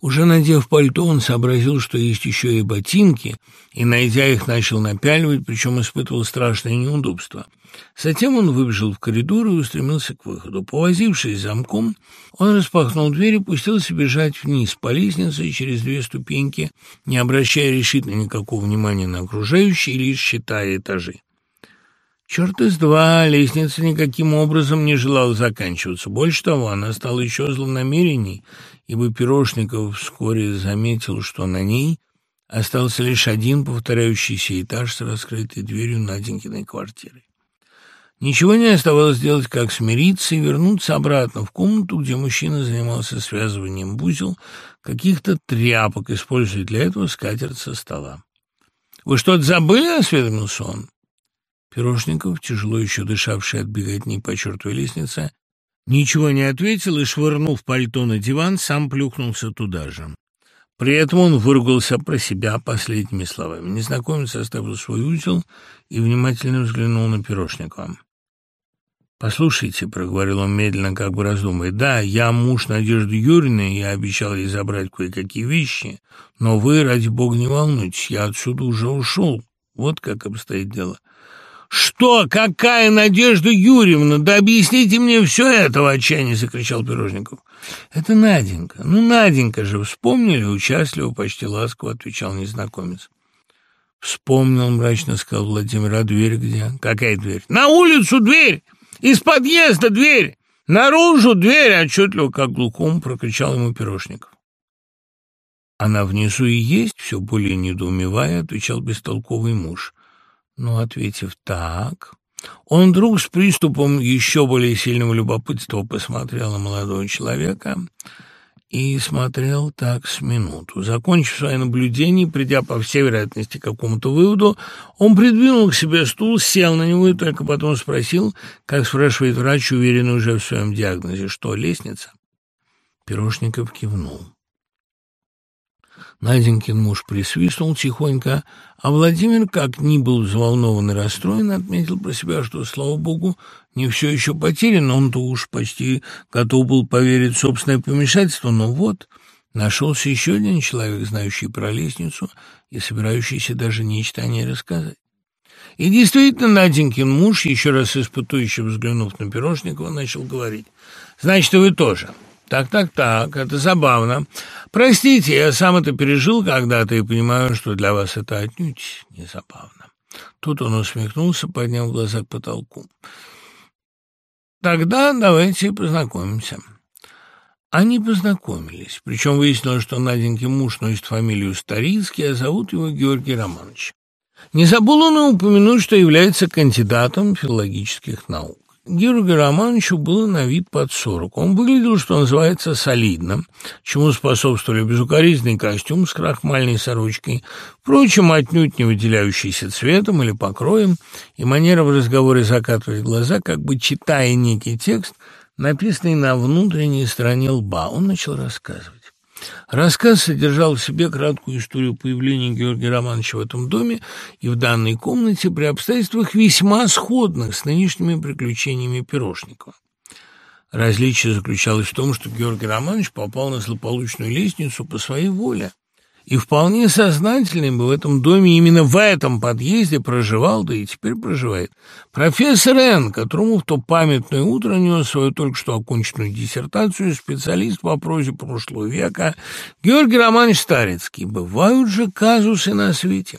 Уже надев пальто, он сообразил, что есть еще и ботинки, и, найдя их, начал напяливать, причем испытывал страшное неудобство. Затем он выбежал в коридор и устремился к выходу. Повозившись замком, он распахнул дверь и пустился бежать вниз по лестнице через две ступеньки, не обращая решительно никакого внимания на окружающие, лишь считая этажи. Черт из два, лестница никаким образом не желала заканчиваться. Больше того, она стала еще злонамеренней, ибо Пирожников вскоре заметил, что на ней остался лишь один повторяющийся этаж с раскрытой дверью Наденькиной квартиры. Ничего не оставалось делать, как смириться и вернуться обратно в комнату, где мужчина занимался связыванием бузел, каких-то тряпок, используя для этого скатерть со стола. «Вы что-то забыли?» — осведомился он. Пирожников, тяжело еще дышавший от беготни по чертовой лестнице, ничего не ответил и, швырнув пальто на диван, сам плюхнулся туда же. При этом он выругался про себя последними словами. Незнакомец оставил свой узел и внимательно взглянул на Пирожникова. «Послушайте», — проговорил он медленно, как бы раздумывая, — «да, я муж Надежды Юрьевны, я обещал ей забрать кое-какие вещи, но вы, ради бога, не волнуйтесь, я отсюда уже ушел. Вот как обстоит дело». «Что? Какая Надежда Юрьевна? Да объясните мне все это!» — в отчаянии закричал Пирожников. «Это Наденька. Ну, Наденька же, вспомнили?» — участливо, почти ласково отвечал незнакомец. «Вспомнил», — мрачно сказал Владимир, — «а дверь где?» «Какая дверь?» «На улицу дверь! Из подъезда дверь! Наружу дверь!» — отчетливо, как глухом, прокричал ему Пирожников. «Она внизу и есть?» — все более недоумевая, отвечал бестолковый муж. Но, ответив «так», он вдруг с приступом еще более сильного любопытства посмотрел на молодого человека и смотрел так с минуту. Закончив свои наблюдения, придя, по всей вероятности, к какому-то выводу, он придвинул к себе стул, сел на него и только потом спросил, как спрашивает врач, уверенный уже в своем диагнозе, что лестница. Пирожников кивнул. Наденькин муж присвистнул тихонько, а Владимир, как ни был взволнован и расстроен, отметил про себя, что, слава богу, не все еще потеряно, он-то уж почти готов был поверить в собственное помешательство, но вот нашелся еще один человек, знающий про лестницу и собирающийся даже нечто о ней рассказать. И действительно, Наденькин муж, еще раз испытующе взглянув на Пирожникова, начал говорить, «Значит, вы тоже». Так-так-так, это забавно. Простите, я сам это пережил когда-то и понимаю, что для вас это отнюдь не забавно. Тут он усмехнулся, подняв глаза к потолку. Тогда давайте познакомимся. Они познакомились, причем выяснилось, что Наденький муж носит фамилию Старицкий, а зовут его Георгий Романович. Не забыл он и упомянуть, что является кандидатом филологических наук. Георгию Романовичу было на вид под сорок. Он выглядел, что называется, солидно, чему способствовали безукоризненный костюм с крахмальной сорочкой, впрочем, отнюдь не выделяющийся цветом или покроем, и манера в разговоре закатывать глаза, как бы читая некий текст, написанный на внутренней стороне лба. Он начал рассказывать. Рассказ содержал в себе краткую историю появления Георгия Романовича в этом доме и в данной комнате при обстоятельствах весьма сходных с нынешними приключениями Пирожникова. Различие заключалось в том, что Георгий Романович попал на злополучную лестницу по своей воле и вполне сознательный бы в этом доме, именно в этом подъезде проживал, да и теперь проживает, профессор Н., которому в то памятное утро нес свою только что оконченную диссертацию специалист по прозе прошлого века Георгий Романович Старецкий. Бывают же казусы на свете.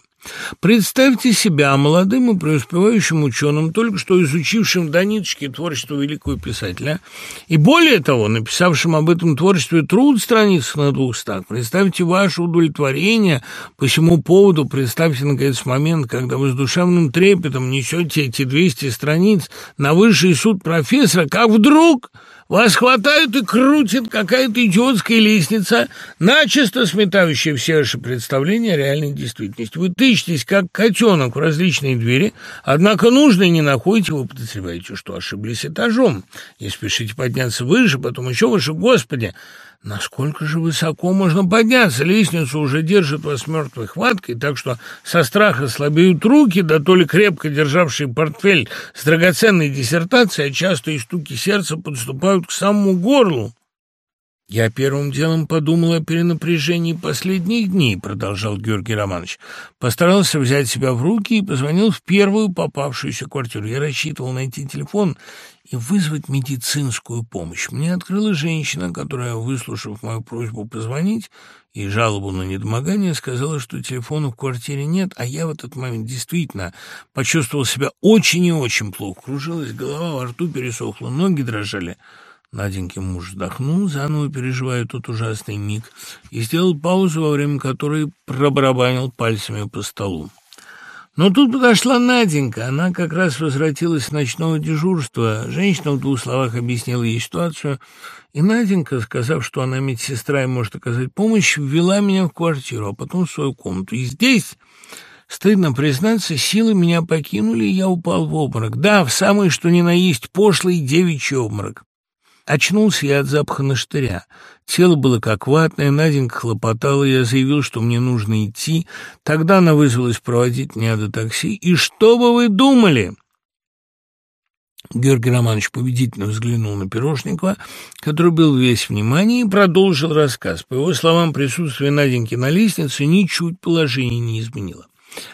Представьте себя молодым и преуспевающим ученым, только что изучившим до ниточки творчество великого писателя, и более того, написавшим об этом творчестве труд страниц на двухстах. Представьте ваше удовлетворение по всему поводу, представьте, наконец, момент, когда вы с душевным трепетом несете эти 200 страниц на высший суд профессора, как вдруг вас хватают и крутит какая-то идиотская лестница, начисто сметающая все ваши представления о реальной действительности. Вы тычетесь, как котенок, в различные двери, однако нужной не находите, вы подозреваете, что ошиблись этажом, и спешите подняться выше, потом еще выше. Господи, Насколько же высоко можно подняться? Лестницу уже держит вас мертвой хваткой, так что со страха слабеют руки, да то ли крепко державший портфель с драгоценной диссертацией, а часто и стуки сердца подступают к самому горлу. «Я первым делом подумал о перенапряжении последних дней», — продолжал Георгий Романович. «Постарался взять себя в руки и позвонил в первую попавшуюся квартиру. Я рассчитывал найти телефон и вызвать медицинскую помощь. Мне открыла женщина, которая, выслушав мою просьбу позвонить и жалобу на недомогание, сказала, что телефона в квартире нет, а я в этот момент действительно почувствовал себя очень и очень плохо. Кружилась голова, во рту пересохла, ноги дрожали». Наденькин муж вздохнул, заново переживая тот ужасный миг, и сделал паузу, во время которой пробарабанил пальцами по столу. Но тут подошла Наденька. Она как раз возвратилась с ночного дежурства. Женщина в двух словах объяснила ей ситуацию, и Наденька, сказав, что она медсестра и может оказать помощь, ввела меня в квартиру, а потом в свою комнату. И здесь... Стыдно признаться, силы меня покинули, и я упал в обморок. Да, в самый что ни на есть пошлый девичий обморок. Очнулся я от запаха наштыря. Тело было как ватное, Наденька хлопотала, я заявил, что мне нужно идти. Тогда она вызвалась проводить меня до такси. И что бы вы думали? Георгий Романович победительно взглянул на Пирожникова, который был весь внимание, и продолжил рассказ. По его словам, присутствие Наденьки на лестнице ничуть положение не изменило.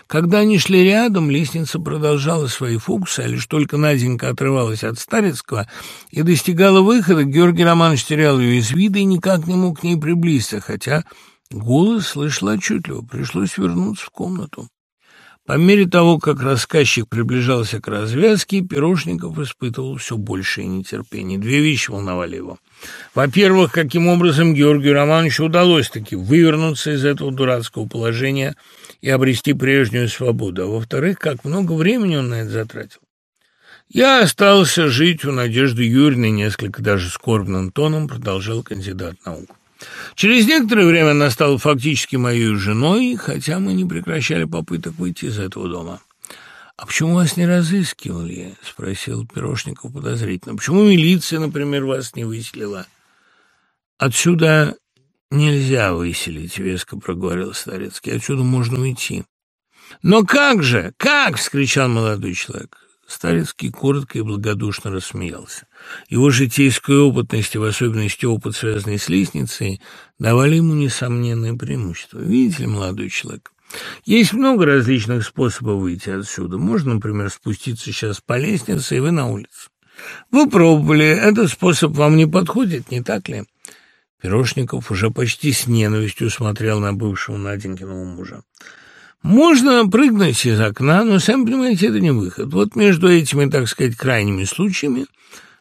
Когда они шли рядом, лестница продолжала свои фокусы, а лишь только Наденька отрывалась от Старецкого и достигала выхода, Георгий Романович терял ее из вида и никак не мог к ней приблизиться, хотя голос слышал отчетливо, пришлось вернуться в комнату. По мере того, как рассказчик приближался к развязке, Пирожников испытывал все большее нетерпение. Две вещи волновали его. Во-первых, каким образом Георгию Романовичу удалось таки вывернуться из этого дурацкого положения – и обрести прежнюю свободу, а во-вторых, как много времени он на это затратил. Я остался жить у Надежды Юрьевны, несколько даже скорбным тоном продолжал кандидат наук. Через некоторое время она стала фактически моей женой, хотя мы не прекращали попыток выйти из этого дома. «А почему вас не разыскивали?» — спросил Пирожников подозрительно. «Почему милиция, например, вас не выселила?» «Отсюда «Нельзя выселить», — веско проговорил Старецкий. «Отсюда можно уйти». «Но как же? Как?» — вскричал молодой человек. Старецкий коротко и благодушно рассмеялся. Его житейская опытность, и в особенности опыт, связанный с лестницей, давали ему несомненное преимущество. Видите ли, молодой человек, есть много различных способов выйти отсюда. Можно, например, спуститься сейчас по лестнице, и вы на улице. Вы пробовали, этот способ вам не подходит, не так ли? Пирожников уже почти с ненавистью смотрел на бывшего Наденькиного мужа. Можно прыгнуть из окна, но, сами понимаете, это не выход. Вот между этими, так сказать, крайними случаями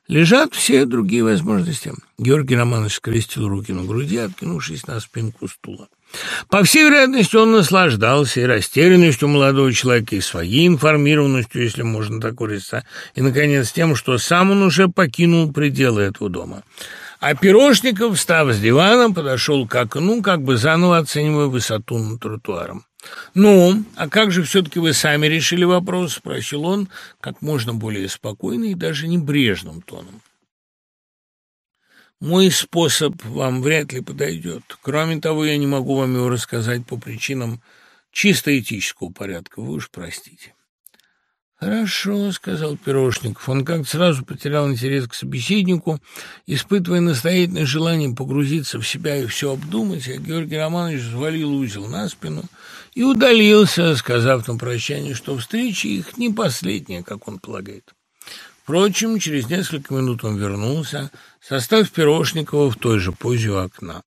лежат все другие возможности. Георгий Романович скрестил руки на груди, откинувшись на спинку стула. По всей вероятности, он наслаждался и растерянностью молодого человека, и своей информированностью, если можно так выразиться, и, наконец, тем, что сам он уже покинул пределы этого дома. А Пирожников, встав с дивана, подошел к окну, как бы заново оценивая высоту над тротуаром. «Ну, а как же все-таки вы сами решили вопрос?» – спросил он как можно более спокойно и даже небрежным тоном. «Мой способ вам вряд ли подойдет. Кроме того, я не могу вам его рассказать по причинам чисто этического порядка. Вы уж простите». «Хорошо», — сказал Пирожников. Он как-то сразу потерял интерес к собеседнику, испытывая настоятельное желание погрузиться в себя и все обдумать, а Георгий Романович взвалил узел на спину и удалился, сказав на прощание, что встреча их не последняя, как он полагает. Впрочем, через несколько минут он вернулся, состав Пирожникова в той же позе у окна.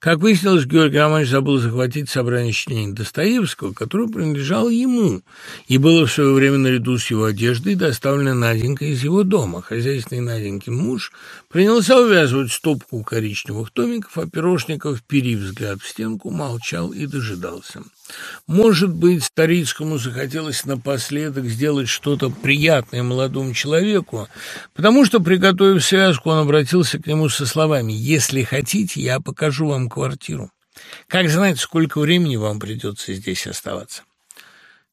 Как выяснилось, Георгий Романович забыл захватить собрание сочинений Достоевского, которое принадлежало ему, и было в свое время наряду с его одеждой доставлено Наденька из его дома. Хозяйственный Наденькин муж принялся увязывать стопку коричневых томиков, а Пирожников, вперив взгляд в стенку, молчал и дожидался. Может быть, Старицкому захотелось напоследок сделать что-то приятное молодому человеку, потому что, приготовив связку, он обратился к нему со словами «Если хотите, я покажу вам квартиру. Как знать, сколько времени вам придется здесь оставаться?»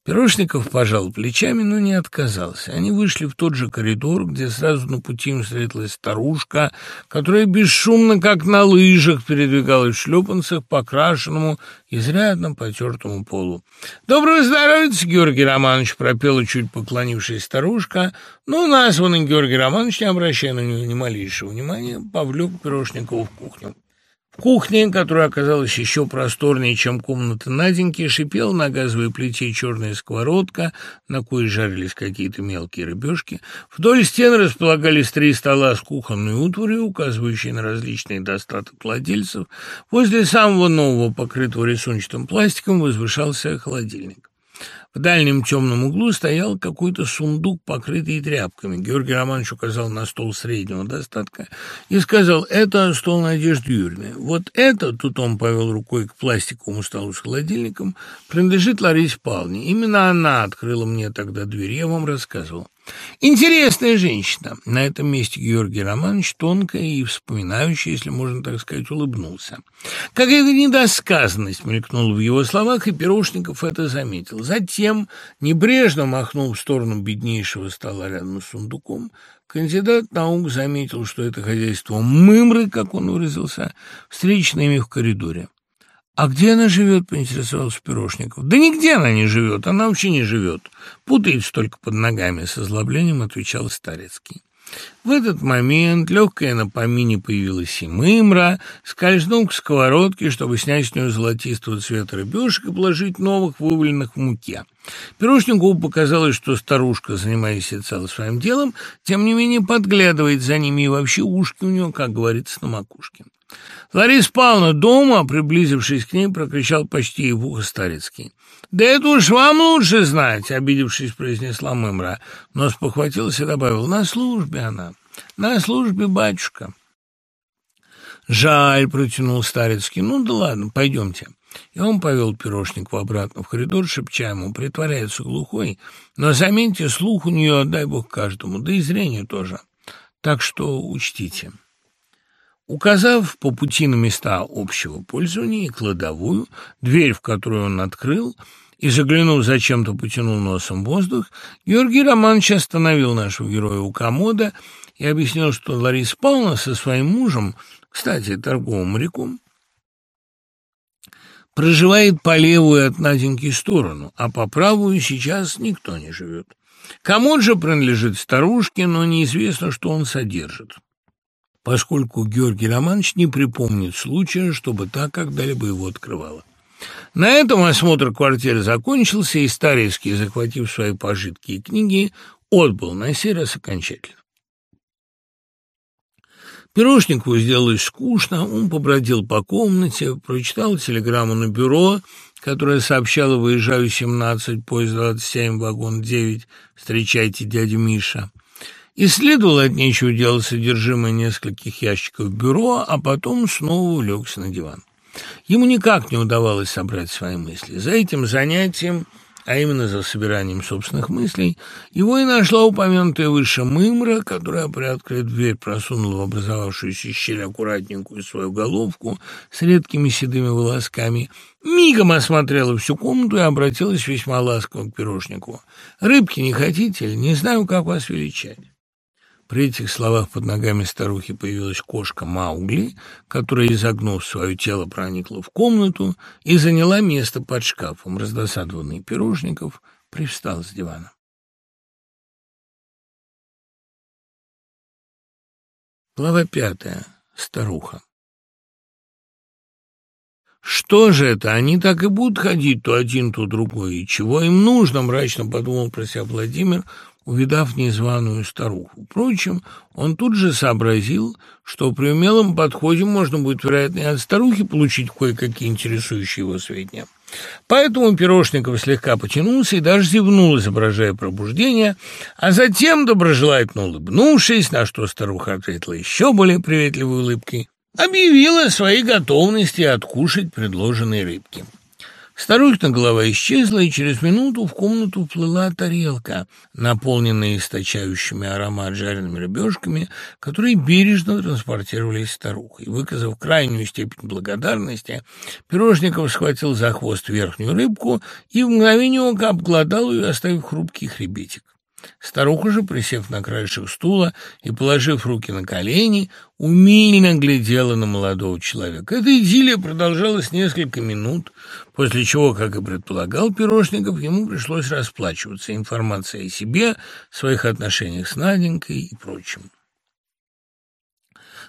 Пирожников пожал плечами, но не отказался. Они вышли в тот же коридор, где сразу на пути им встретилась старушка, которая бесшумно, как на лыжах, передвигалась в шлепанцах по крашенному, изрядно потертому полу. «Доброго здоровья, Георгий Романович!» — пропела чуть поклонившись старушка, но названный Георгий Романович, не обращая на нее ни малейшего внимания, повлек Пирожникова в кухню. Кухня, которая оказалась еще просторнее, чем комната Наденьки, шипела на газовой плите черная сковородка, на кое жарились какие-то мелкие рыбешки. Вдоль стен располагались три стола с кухонной утварью, указывающие на различные достаток владельцев. Возле самого нового, покрытого рисунчатым пластиком, возвышался холодильник. В дальнем темном углу стоял какой-то сундук, покрытый тряпками. Георгий Романович указал на стол среднего достатка и сказал, это стол Надежды Юрьевны. Вот это, тут он повел рукой к пластиковому столу с холодильником, принадлежит Ларисе Павловне. Именно она открыла мне тогда дверь, я вам рассказывал. Интересная женщина. На этом месте Георгий Романович тонко и вспоминающий, если можно так сказать, улыбнулся. Какая-то недосказанность мелькнула в его словах, и Пирожников это заметил. Затем небрежно махнул в сторону беднейшего стола рядом с сундуком. Кандидат наук заметил, что это хозяйство мымры, как он выразился, встречное ими в коридоре. «А где она живет?» — поинтересовался Пирожников. «Да нигде она не живет, она вообще не живет. Путается только под ногами», — с озлоблением отвечал Старецкий. В этот момент легкая на помине появилась и мымра, скользнул к сковородке, чтобы снять с нее золотистого цвета рыбешек и положить новых, вываленных в муке. Пирожникову показалось, что старушка, занимаясь целым своим делом, тем не менее подглядывает за ними, и вообще ушки у нее, как говорится, на макушке. Лариса Павловна дома, приблизившись к ней, прокричал почти ей в ухо Старецкий. «Да это уж вам лучше знать», — обидевшись, произнесла Мымра, но спохватилась и добавил, «на службе она, на службе батюшка». «Жаль», — протянул Старецкий, «ну да ладно, пойдемте». И он повел Пирожникова обратно в коридор, шепча ему, притворяется глухой, но, заметьте, слух у нее, дай бог каждому, да и зрение тоже. Так что учтите. Указав по пути на места общего пользования и кладовую, дверь, в которую он открыл, и, заглянув зачем-то, потянул носом воздух, Георгий Романович остановил нашего героя у комода и объяснил, что Лариса Павловна со своим мужем, кстати, торговым моряком, проживает по левую от Наденьки сторону, а по правую сейчас никто не живет. Комод же принадлежит старушке, но неизвестно, что он содержит поскольку Георгий Романович не припомнит случая, чтобы та когда-либо его открывала. На этом осмотр квартиры закончился, и Старецкий, захватив свои пожитки и книги, отбыл на сей раз окончательно. Пирожникову сделалось скучно, он побродил по комнате, прочитал телеграмму на бюро, которая сообщала «Выезжаю 17, поезд 27, вагон 9, встречайте дядю Миша». Исследовал от нечего делать содержимое нескольких ящиков бюро, а потом снова улегся на диван. Ему никак не удавалось собрать свои мысли. За этим занятием, а именно за собиранием собственных мыслей, его и нашла упомянутая выше мымра, которая, приоткрыв дверь, просунула в образовавшуюся щель аккуратненькую свою головку с редкими седыми волосками, мигом осмотрела всю комнату и обратилась весьма ласково к пирожнику. «Рыбки не хотите или не знаю, как вас величать?» При этих словах под ногами старухи появилась кошка Маугли, которая, изогнув свое тело, проникла в комнату и заняла место под шкафом. Раздосадованный Пирожников привстал с дивана. Глава пятая. Старуха. «Что же это? Они так и будут ходить то один, то другой. И чего им нужно?» – мрачно подумал про себя Владимир, увидав незваную старуху. Впрочем, он тут же сообразил, что при умелом подходе можно будет, вероятно, и от старухи получить кое-какие интересующие его сведения. Поэтому Пирожников слегка потянулся и даже зевнул, изображая пробуждение, а затем, доброжелательно улыбнувшись, на что старуха ответила еще более приветливой улыбкой, объявила о своей готовности откушать предложенные рыбки. Старухина голова исчезла, и через минуту в комнату вплыла тарелка, наполненная источающими аромат жареными рыбешками, которые бережно транспортировались старухой. Выказав крайнюю степень благодарности, Пирожников схватил за хвост верхнюю рыбку и в мгновение ока обглодал ее, оставив хрупкий хребетик. Старуха же, присев на краешек стула и положив руки на колени, умильно глядела на молодого человека. Эта идиллия продолжалась несколько минут, после чего, как и предполагал Пирожников, ему пришлось расплачиваться информацией о себе, своих отношениях с Наденькой и прочим.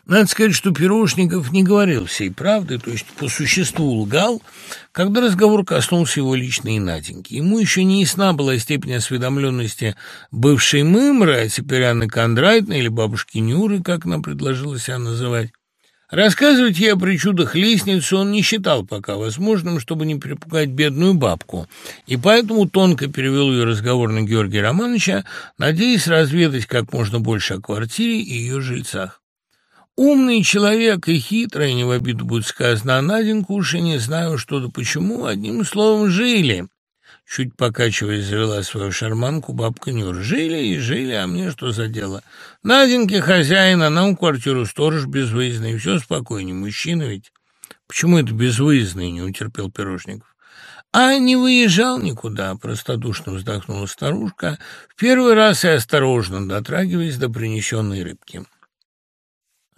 Надо сказать, что Пирожников не говорил всей правды, то есть по существу лгал, когда разговор коснулся его личной Наденьки. Ему еще не ясна была степень осведомленности бывшей Мымры, а теперь Анны Кондратьевны или бабушки Нюры, как нам предложила себя называть. Рассказывать ей о причудах лестницы он не считал пока возможным, чтобы не перепугать бедную бабку, и поэтому тонко перевел ее разговор на Георгия Романовича, надеясь разведать как можно больше о квартире и ее жильцах. Умный человек и хитрый, не в обиду будет сказано, а Наденьку уж и не знаю что-то почему, одним словом, жили. Чуть покачиваясь, завела свою шарманку бабка Нюр. Жили и жили, а мне что за дело? Наденьке хозяин, а нам квартиру сторож безвыездный, все спокойнее, мужчина ведь. Почему это безвыездный, не утерпел Пирожников. А не выезжал никуда, простодушно вздохнула старушка, в первый раз и осторожно дотрагиваясь до принесенной рыбки.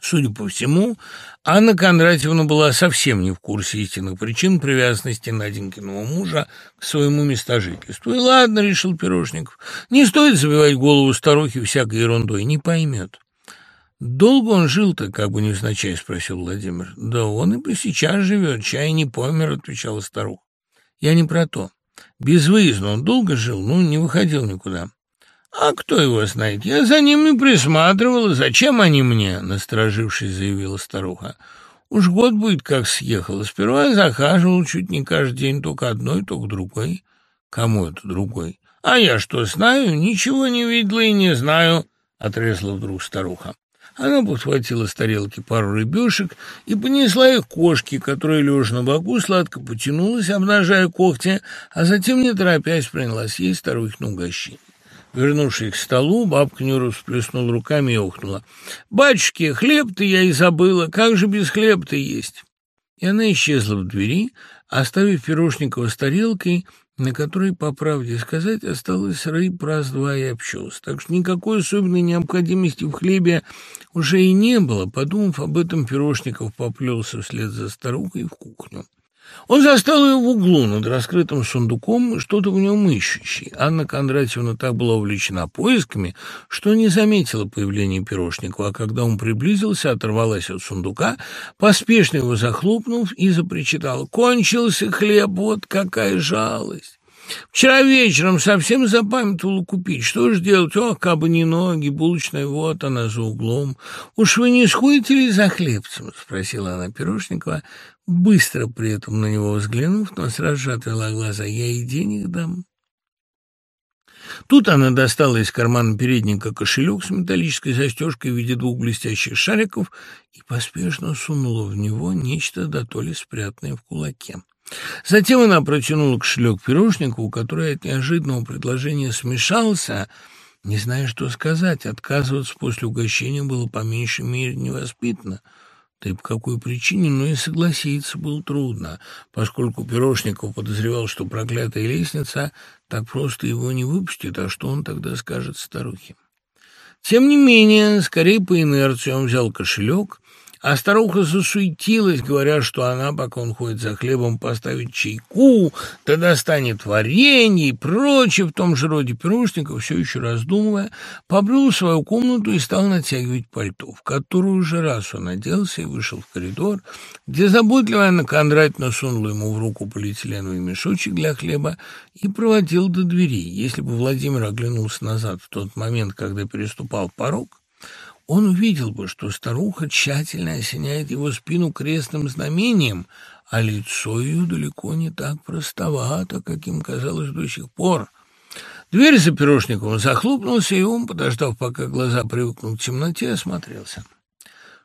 Судя по всему, Анна Кондратьевна была совсем не в курсе истинных причин привязанности Наденькиного мужа к своему местожительству. И ладно, решил Пирожников, не стоит забивать голову старухи всякой ерундой, не поймет. «Долго он жил-то, как бы невзначай?» — спросил Владимир. «Да он и по сейчас живет, чай не помер», — отвечала старуха. «Я не про то. Безвыездно он долго жил, ну, не выходил никуда». «А кто его знает? Я за ними присматривала. Зачем они мне?» — насторожившись, заявила старуха. «Уж год будет, как съехала. Сперва я захаживал чуть не каждый день, только одной, только другой». «Кому это другой?» «А я что, знаю? Ничего не видела и не знаю», — отрезала вдруг старуха. Она подхватила с тарелки пару рыбешек и понесла их кошке, которая, лежа на боку, сладко потянулась, обнажая когти, а затем, не торопясь, принялась ей старухину угощение. Вернувшись к столу, бабка Нюра всплеснула руками и ухнула. «Батюшки, хлеб-то я и забыла, как же без хлеба-то есть?» И она исчезла в двери, оставив Пирожникова с тарелкой, на которой, по правде сказать, осталось рыб раз-два и обчелся. Так что никакой особенной необходимости в хлебе уже и не было. Подумав об этом, Пирожников поплелся вслед за старухой в кухню. Он застал ее в углу над раскрытым сундуком, что-то в нем ищущий. Анна Кондратьевна так была увлечена поисками, что не заметила появления Пирожникова, а когда он приблизился, оторвалась от сундука, поспешно его захлопнув и запричитала «Кончился хлеб, вот какая жалость!» Вчера вечером совсем запамятовала купить. Что ж делать? О, кабы не ноги, булочная, вот она за углом. Уж вы не сходите ли за хлебцем? — спросила она Пирожникова, быстро при этом на него взглянув, но сразу же отвела глаза. «Я и денег дам». Тут она достала из кармана передника кошелек с металлической застежкой в виде двух блестящих шариков и поспешно сунула в него нечто до то ли спрятанное в кулаке. Затем она протянула кошелек пирожнику, который от неожиданного предложения смешался, не зная, что сказать. Отказываться после угощения было по меньшей мере невоспитанно — да и по какой причине, но и согласиться было трудно, поскольку Пирожников подозревал, что проклятая лестница так просто его не выпустит, а что он тогда скажет старухе. Тем не менее, скорее по инерции он взял кошелек а старуха засуетилась, говоря, что она, пока он ходит за хлебом, поставит чайку, да достанет варенье и прочее в том же роде пирожников, все еще раздумывая, побрел в свою комнату и стал натягивать пальто, в которую уже раз он оделся и вышел в коридор, где заботливая Анна Кондратьевна сунула ему в руку полиэтиленовый мешочек для хлеба и проводил до двери. Если бы Владимир оглянулся назад в тот момент, когда переступал порог, он увидел бы, что старуха тщательно осеняет его спину крестным знамением, а лицо ее далеко не так простовато, каким казалось до сих пор. Дверь за пирожником захлопнулась, и он, подождав, пока глаза привыкнут к темноте, осмотрелся.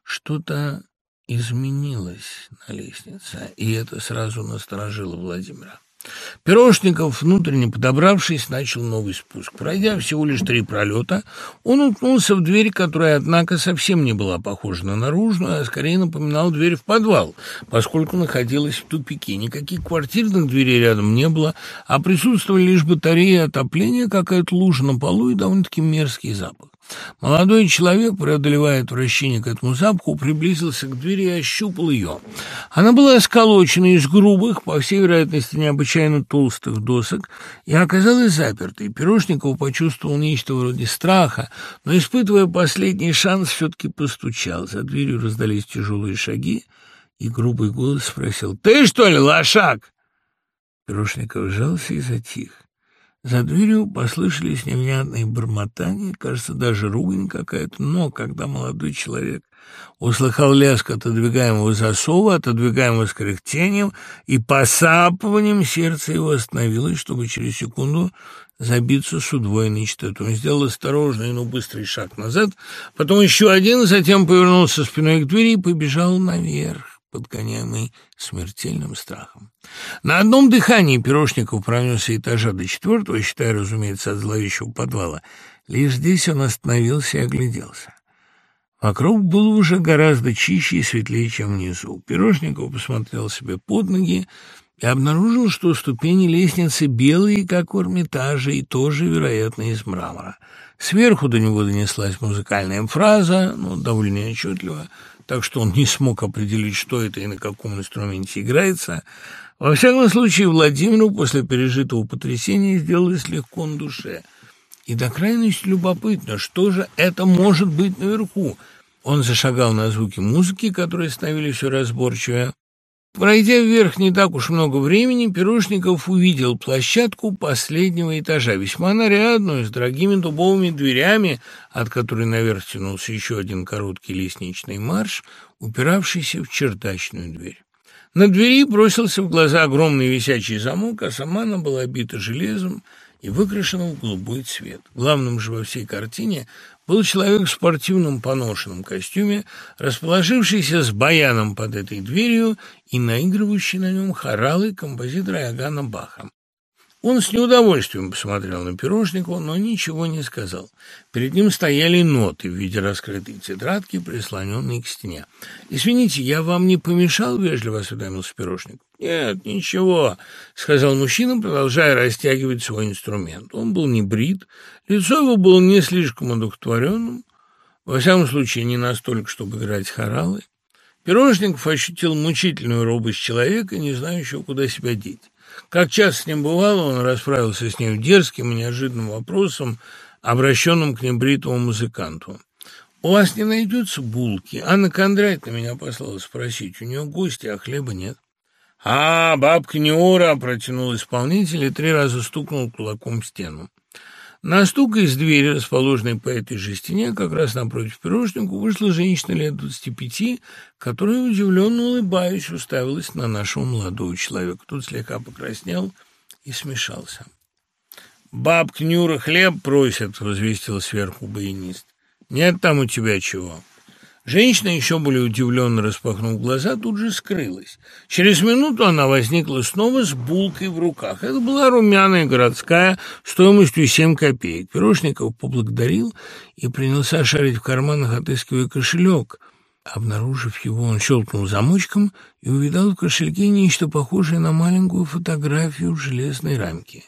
Что-то изменилось на лестнице, и это сразу насторожило Владимира. Пирожников, внутренне подобравшись, начал новый спуск. Пройдя всего лишь три пролета, он уткнулся в дверь, которая, однако, совсем не была похожа на наружную, а скорее напоминала дверь в подвал, поскольку находилась в тупике. Никаких квартирных дверей рядом не было, а присутствовали лишь батареи отопления, какая-то лужа на полу и довольно-таки мерзкий запах. Молодой человек, преодолевая отвращение к этому запаху, приблизился к двери и ощупал ее. Она была сколочена из грубых, по всей вероятности, необычайно толстых досок и оказалась запертой. Пирожников почувствовал нечто вроде страха, но, испытывая последний шанс, все-таки постучал. За дверью раздались тяжелые шаги, и грубый голос спросил «Ты, что ли, лошак?» Пирожников сжался и затих. За дверью послышались невнятные бормотания, кажется, даже ругань какая-то, но когда молодой человек услыхал лязг отодвигаемого засова, отодвигаемого с кряхтением и посапыванием, сердце его остановилось, чтобы через секунду забиться с удвоенной частотой. Он сделал осторожный, но быстрый шаг назад, потом еще один, затем повернулся спиной к двери и побежал наверх подгоняемый смертельным страхом. На одном дыхании Пирожников пронесся этажа до четвертого, считая, разумеется, от зловещего подвала. Лишь здесь он остановился и огляделся. Вокруг было уже гораздо чище и светлее, чем внизу. Пирожников посмотрел себе под ноги и обнаружил, что ступени лестницы белые, как у Эрмитажа, и тоже, вероятно, из мрамора. Сверху до него донеслась музыкальная фраза, но довольно неотчетливо — так что он не смог определить, что это и на каком инструменте играется. Во всяком случае, Владимиру после пережитого потрясения сделалось легко на душе. И до крайности любопытно, что же это может быть наверху. Он зашагал на звуки музыки, которые становились все разборчивее. Пройдя вверх не так уж много времени, Пирожников увидел площадку последнего этажа, весьма нарядную, с дорогими дубовыми дверями, от которой наверх тянулся еще один короткий лестничный марш, упиравшийся в чердачную дверь. На двери бросился в глаза огромный висячий замок, а сама она была обита железом и выкрашена в голубой цвет. Главным же во всей картине был человек в спортивном поношенном костюме, расположившийся с баяном под этой дверью и наигрывающий на нем хоралы композитора Иоганна Баха. Он с неудовольствием посмотрел на Пирожникова, но ничего не сказал. Перед ним стояли ноты в виде раскрытой тетрадки, прислоненной к стене. «Извините, я вам не помешал?» — вежливо осведомился Пирожников. «Нет, ничего», — сказал мужчина, продолжая растягивать свой инструмент. Он был не брит, лицо его было не слишком одухотворенным, во всяком случае не настолько, чтобы играть хоралы. Пирожников ощутил мучительную робость человека, не знающего, куда себя деть. Как часто с ним бывало, он расправился с ним дерзким и неожиданным вопросом, обращенным к небритому музыканту. «У вас не найдется булки? Анна Кондратьевна меня послала спросить. У нее гости, а хлеба нет». «А, бабка Неора!» — протянул исполнитель и три раза стукнул кулаком в стену. На стук из двери, расположенной по этой же стене, как раз напротив пирожнику, вышла женщина лет двадцати пяти, которая, удивленно улыбаясь, уставилась на нашего молодого человека. Тут слегка покраснел и смешался. «Бабка Нюра хлеб просит», — возвестил сверху баянист. «Нет там у тебя чего». Женщина, еще более удивленно распахнув глаза, тут же скрылась. Через минуту она возникла снова с булкой в руках. Это была румяная городская стоимостью семь копеек. Пирожников поблагодарил и принялся шарить в карманах, отыскивая кошелек. Обнаружив его, он щелкнул замочком и увидал в кошельке нечто похожее на маленькую фотографию в железной рамке.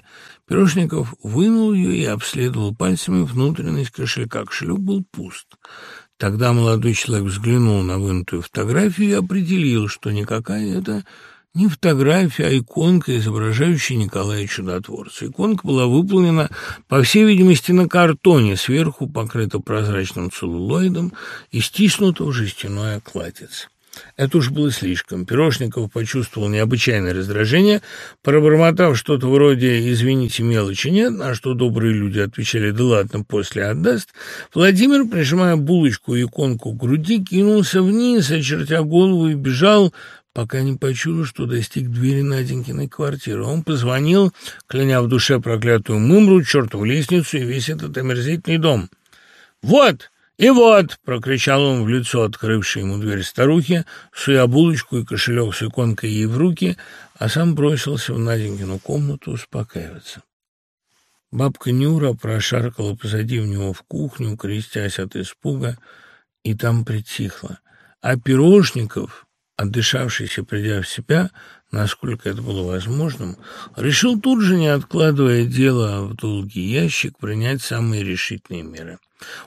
Пирожников вынул ее и обследовал пальцами внутренность кошелька. Кошелек был пуст. Тогда молодой человек взглянул на вынутую фотографию и определил, что никакая это не фотография, а иконка, изображающая Николая Чудотворца. Иконка была выполнена, по всей видимости, на картоне, сверху покрыта прозрачным целлулоидом и стиснута в жестяной окладец. Это уж было слишком. Пирожников почувствовал необычайное раздражение, пробормотав что-то вроде «извините, мелочи нет», на что добрые люди отвечали «да ладно, после отдаст», Владимир, прижимая булочку и иконку к груди, кинулся вниз, очертя голову и бежал, пока не почуял, что достиг двери Наденькиной квартиры. Он позвонил, кляня в душе проклятую мымру, чертову лестницу и весь этот омерзительный дом. «Вот!» «И вот!» — прокричал он в лицо открывшей ему дверь старухи, суя булочку и кошелек с иконкой ей в руки, а сам бросился в Наденькину комнату успокаиваться. Бабка Нюра прошаркала позади в него в кухню, крестясь от испуга, и там притихла. А Пирожников отдышавшийся, придя в себя, насколько это было возможным, решил тут же, не откладывая дело в долгий ящик, принять самые решительные меры.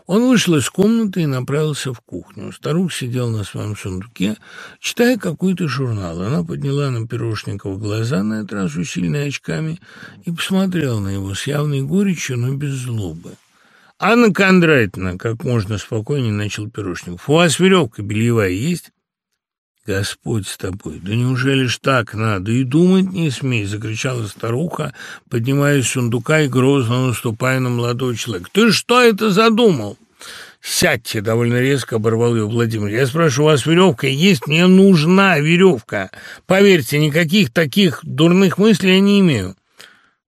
Он вышел из комнаты и направился в кухню. Старух сидел на своем сундуке, читая какой-то журнал. Она подняла на Пирожникова глаза, на этот раз усиленные очками, и посмотрела на его с явной горечью, но без злобы. «Анна Кондратьевна!» — как можно спокойнее начал Пирожников. «У вас веревка бельевая есть?» «Господь с тобой! Да неужели ж так надо? И думать не смей!» — закричала старуха, поднимаясь с сундука и грозно наступая на молодого человека. «Ты что это задумал?» «Сядьте!» — довольно резко оборвал ее Владимир. «Я спрашиваю, у вас веревка есть? Мне нужна веревка! Поверьте, никаких таких дурных мыслей я не имею!»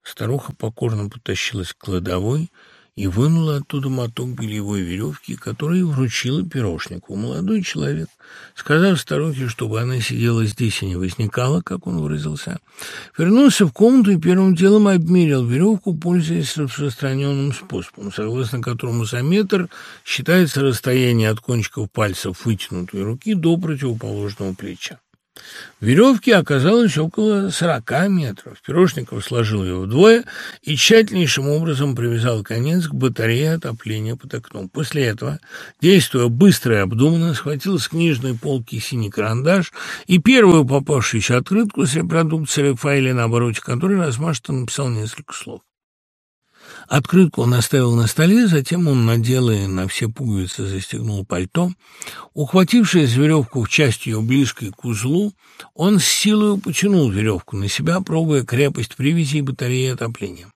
Старуха покорно потащилась к кладовой, — и вынула оттуда моток бельевой веревки, который вручила пирожнику. Молодой человек, сказав старухе, чтобы она сидела здесь и не возникала, как он выразился, вернулся в комнату и первым делом обмерил веревку, пользуясь распространенным способом, согласно которому за метр считается расстояние от кончиков пальцев вытянутой руки до противоположного плеча. Веревки оказалось около сорока метров. Пирожников сложил ее вдвое и тщательнейшим образом привязал конец к батарее отопления под окном. После этого, действуя быстро и обдуманно, схватил с книжной полки синий карандаш и первую попавшуюся открытку с репродукцией Рафаэля, на обороте которой размашисто написал несколько слов. Открытку он оставил на столе, затем он надел и на все пуговицы застегнул пальто. Ухватившись веревку в часть ее близкой к узлу, он с силой потянул веревку на себя, пробуя крепость привязи и батареи отопления.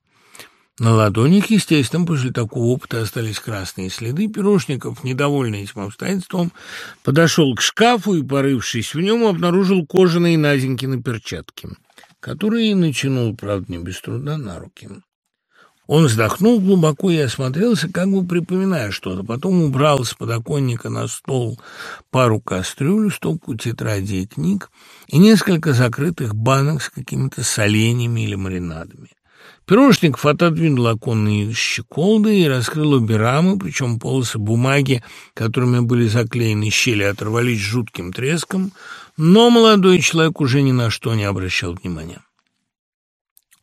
На ладонях, естественно, после такого опыта остались красные следы. Пирожников, недовольный этим обстоятельством, подошел к шкафу и, порывшись в нем, обнаружил кожаные Назенькины перчатки, которые натянул, правда, не без труда, на руки. Он вздохнул глубоко и осмотрелся, как бы припоминая что-то. Потом убрал с подоконника на стол пару кастрюль, стопку тетрадей и книг и несколько закрытых банок с какими-то соленьями или маринадами. Пирожников отодвинул оконные щеколды и раскрыл обе рамы, причем полосы бумаги, которыми были заклеены щели, оторвались жутким треском, но молодой человек уже ни на что не обращал внимания.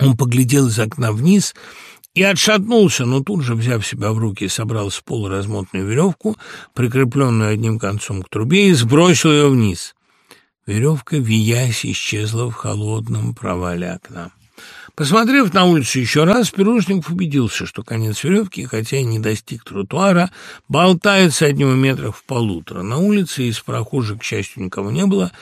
Он поглядел из окна вниз и отшатнулся, но тут же, взяв себя в руки, собрал с пола размотанную веревку, прикрепленную одним концом к трубе, и сбросил ее вниз. Веревка, виясь, исчезла в холодном провале окна. Посмотрев на улицу еще раз, Пирожников убедился, что конец веревки, хотя и не достиг тротуара, болтается от него метров в полутора. На улице из прохожих, к счастью, никого не было,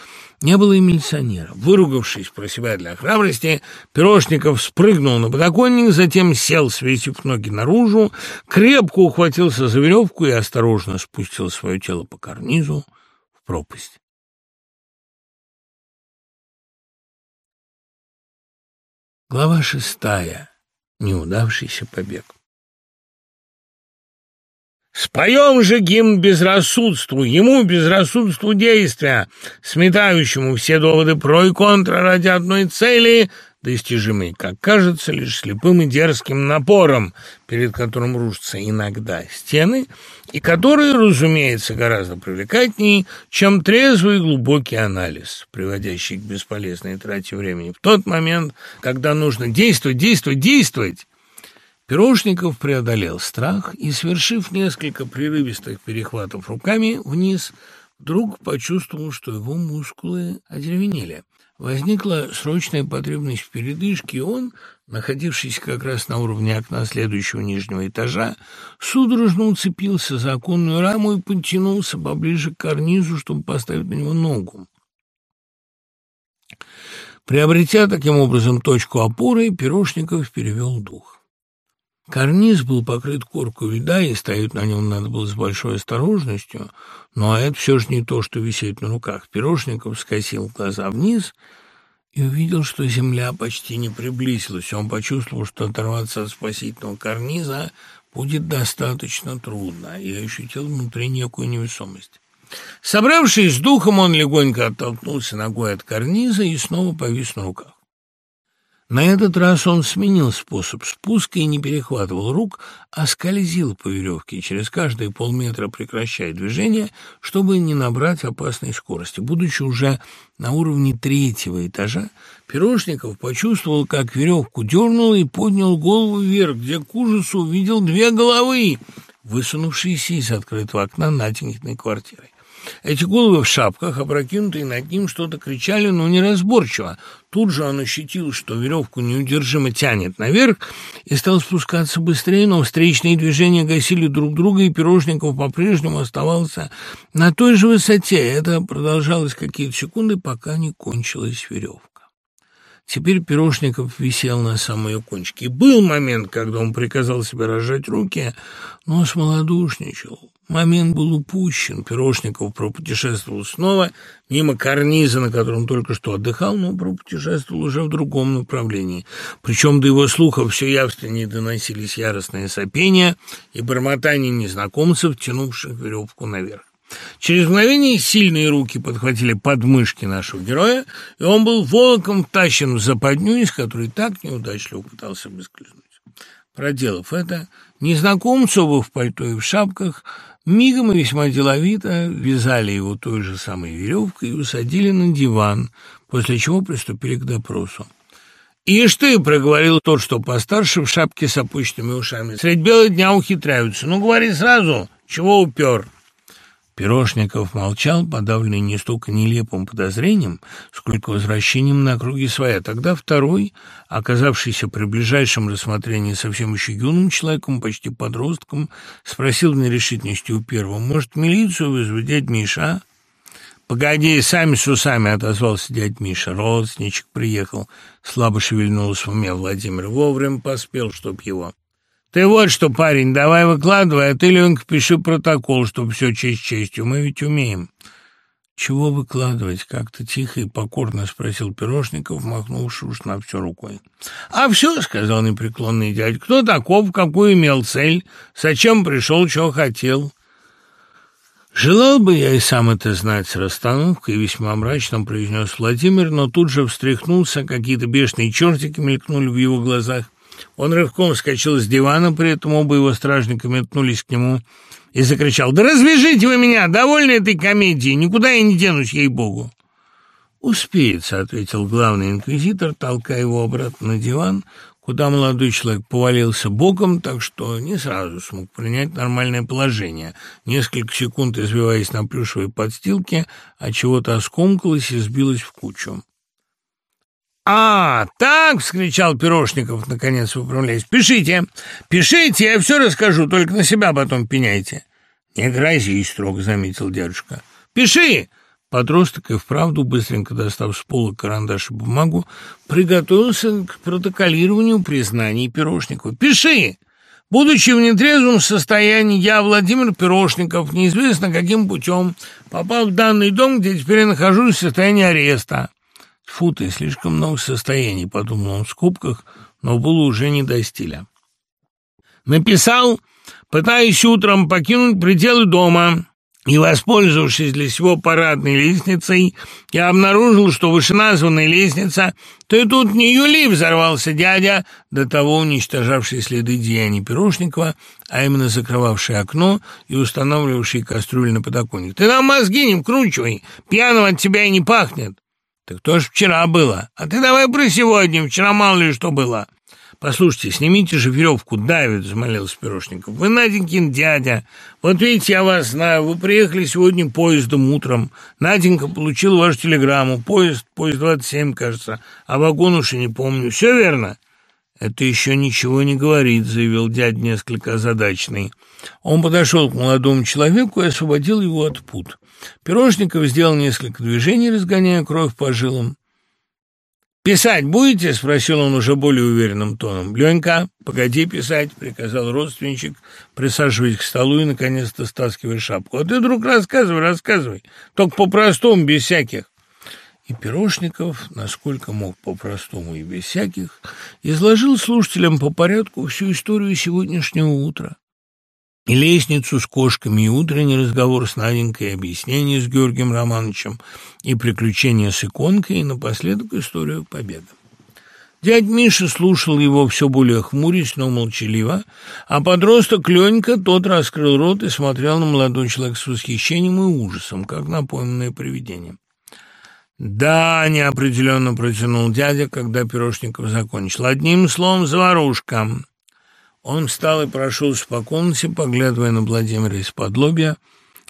не было и милиционера. Выругавшись про себя для храбрости, Пирожников спрыгнул на подоконник, затем сел, свесив ноги наружу, крепко ухватился за веревку и осторожно спустил свое тело по карнизу в пропасть. Глава шестая. Неудавшийся побег. Споем же гимн безрассудству, ему безрассудству действия, сметающему все доводы про и контра ради одной цели, достижимой, как кажется, лишь слепым и дерзким напором, перед которым рушатся иногда стены, и которые, разумеется, гораздо привлекательнее, чем трезвый и глубокий анализ, приводящий к бесполезной трате времени. В тот момент, когда нужно действовать, действовать, действовать, Пирожников преодолел страх и, свершив несколько прерывистых перехватов руками вниз, вдруг почувствовал, что его мускулы одеревенели. Возникла срочная потребность в передышке, и он, находившийся как раз на уровне окна следующего нижнего этажа, судорожно уцепился за оконную раму и подтянулся поближе к карнизу, чтобы поставить на него ногу. Приобретя таким образом точку опоры, Пирожников перевел дух. Карниз был покрыт коркой льда, и стоять на нем надо было с большой осторожностью, но это все же не то, что висеть на руках. Пирожников скосил глаза вниз и увидел, что земля почти не приблизилась. Он почувствовал, что оторваться от спасительного карниза будет достаточно трудно, и ощутил внутри некую невесомость. Собравшись с духом, он легонько оттолкнулся ногой от карниза и снова повис на руках. На этот раз он сменил способ спуска и не перехватывал рук, а скользил по веревке, через каждые полметра прекращая движение, чтобы не набрать опасной скорости. Будучи уже на уровне третьего этажа, Пирожников почувствовал, как веревку дернуло и поднял голову вверх, где к ужасу увидел две головы, высунувшиеся из открытого окна Натенькиной квартиры. Эти головы в шапках, опрокинутые над ним, что-то кричали, но неразборчиво. Тут же он ощутил, что веревку неудержимо тянет наверх, и стал спускаться быстрее, но встречные движения гасили друг друга, и Пирожников по-прежнему оставался на той же высоте. Это продолжалось какие-то секунды, пока не кончилась веревка. Теперь Пирожников висел на самом ее кончике. Был момент, когда он приказал себе разжать руки, но смолодушничал. Момент был упущен. Пирожников пропутешествовал снова мимо карниза, на котором только что отдыхал, но пропутешествовал уже в другом направлении. Причем до его слуха все явственнее доносились яростные сопения и бормотания незнакомцев, тянувших веревку наверх. Через мгновение сильные руки подхватили подмышки нашего героя, и он был волоком втащен в западню, из которой так неудачливо пытался выскользнуть. Проделав это, незнакомцы в пальто и в шапках мигом и весьма деловито вязали его той же самой веревкой и усадили на диван, после чего приступили к допросу. «Ишь ты!» — проговорил тот, что постарше, в шапке с опущенными ушами. «Средь бела дня ухитряются. Ну, говори сразу, чего упер?» Пирожников молчал, подавленный не столько нелепым подозрением, сколько возвращением на круги своя. Тогда второй, оказавшийся при ближайшем рассмотрении совсем еще юным человеком, почти подростком, спросил в нерешительности у первого, «Может, милицию вызвать, дядь Миша?» «Погоди, сами с усами», — отозвался дядь Миша. Родственничек приехал. Слабо шевельнулся в уме Владимир. Вовремя поспел, чтоб его. Ты вот что, парень, давай выкладывай, а ты, Ленка, пиши протокол, чтобы все честь честью. Мы ведь умеем. Чего выкладывать? Как-то тихо и покорно спросил Пирожников, махнувший уж на все рукой. А все, сказал непреклонный дядь, кто таков, какую имел цель, зачем пришел, чего хотел. «Желал бы я и сам это знать с расстановкой», — весьма мрачно произнес Владимир, но тут же встряхнулся, какие-то бешеные чертики мелькнули в его глазах. Он рывком вскочил с дивана, при этом оба его стражника метнулись к нему и закричал «Да развяжите вы меня! Довольны этой комедией! Никуда я не денусь, ей-богу!» «Успеется», — ответил главный инквизитор, толкая его обратно на диван, куда молодой человек повалился боком, так что не сразу смог принять нормальное положение. Несколько секунд, извиваясь на плюшевой подстилке, от чего-то оскомкалась и сбилась в кучу. «А, так!» — вскричал Пирожников, наконец выправляясь. «Пишите, пишите, я все расскажу, только на себя потом пеняйте». «Не грози», — строго заметил дядюшка. «Пиши!» Подросток и вправду, быстренько достав с пола карандаш и бумагу, приготовился к протоколированию признаний Пирожникова. «Пиши!» Будучи в нетрезвом состоянии, я, Владимир Пирожников, неизвестно каким путем, попал в данный дом, где теперь я нахожусь в состоянии ареста. Фу ты, слишком много состояний, подумал он в скобках, но было уже не до стиля. Написал, пытаясь утром покинуть пределы дома, и, воспользовавшись для сего парадной лестницей, я обнаружил, что вышеназванная лестница, то и тут не Юли взорвался дядя, до того уничтожавший следы деяний Пирожникова, а именно закрывавший окно и устанавливавший кастрюлю на подоконник. «Ты нам мозги не вкручивай, пьяного от тебя и не пахнет!» «Так то ж вчера было. А ты давай про сегодня, вчера мало ли что было». «Послушайте, снимите же веревку, давит», — взмолился Пирожников. «Вы Наденькин дядя. Вот видите, я вас знаю. Вы приехали сегодня поездом утром. Наденька получил вашу телеграмму. Поезд, поезд 27, кажется, а вагон уж и не помню. Все верно?» «Это еще ничего не говорит», — заявил дядя несколько озадаченный. Он подошел к молодому человеку и освободил его от пут. Пирожников сделал несколько движений, разгоняя кровь по жилам. «Писать будете?» — спросил он уже более уверенным тоном. «Ленька, погоди писать», — приказал родственничек, присаживаясь к столу и, наконец-то, стаскивая шапку. «А ты, друг, рассказывай, рассказывай, только по-простому, без всяких». И Пирожников, насколько мог по-простому и без всяких, изложил слушателям по порядку всю историю сегодняшнего утра. И лестницу с кошками, и утренний разговор с Наденькой, и объяснение с Георгием Романовичем, и приключения с иконкой, и напоследок историю победы. Дядь Миша слушал его все более хмурясь, но молчаливо, а подросток Ленька, тот раскрыл рот и смотрел на молодой человек с восхищением и ужасом, как на пойманное привидение. «Да», — неопределенно протянул дядя, когда Пирожников закончил. «Одним словом, заварушка». Он встал и прошелся по комнате, поглядывая на Владимира из-под лобья,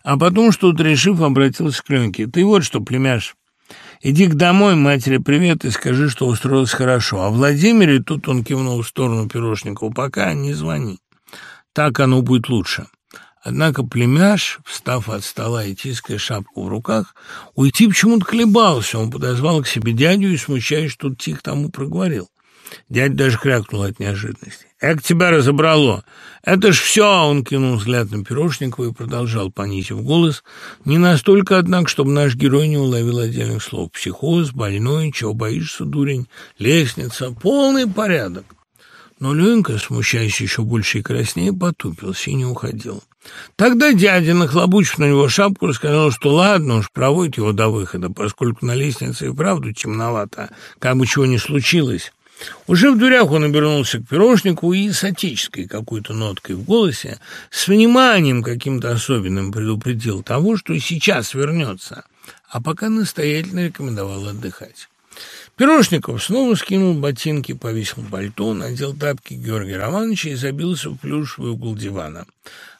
а потом, что-то решив, обратился к Леньке. «Ты вот что, племяш, иди к домой, матери привет, и скажи, что устроилась хорошо. А Владимире, тут он кивнул в сторону Пирожникова, пока не звони. Так оно будет лучше». Однако племяш, встав от стола и тиская шапку в руках, уйти почему-то колебался. Он подозвал к себе дядю и, смущаясь, тут тихо тому проговорил. Дядя даже крякнул от неожиданности. «Эк, тебя разобрало! Это ж все!» Он кинул взгляд на Пирожникова и продолжал, понизив голос. Не настолько, однако, чтобы наш герой не уловил отдельных слов. Психоз, больной, чего боишься, дурень, лестница, полный порядок. Но Ленька, смущаясь еще больше и краснее, потупился и не уходил. Тогда дядя, нахлобучив на него шапку, сказал, что ладно уж, проводит его до выхода, поскольку на лестнице и правду темновато, как бы чего ни случилось. Уже в дверях он обернулся к пирожнику и с отеческой какой-то ноткой в голосе, с вниманием каким-то особенным предупредил того, что сейчас вернется, а пока настоятельно рекомендовал отдыхать. Пирожников снова скинул ботинки, повесил пальто, надел тапки Георгия Романовича и забился в плюшевый угол дивана.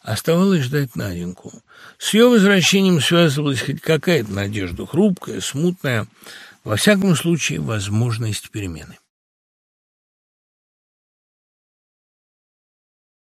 Оставалось ждать Наденьку. С ее возвращением связывалась хоть какая-то надежда, хрупкая, смутная, во всяком случае, возможность перемены.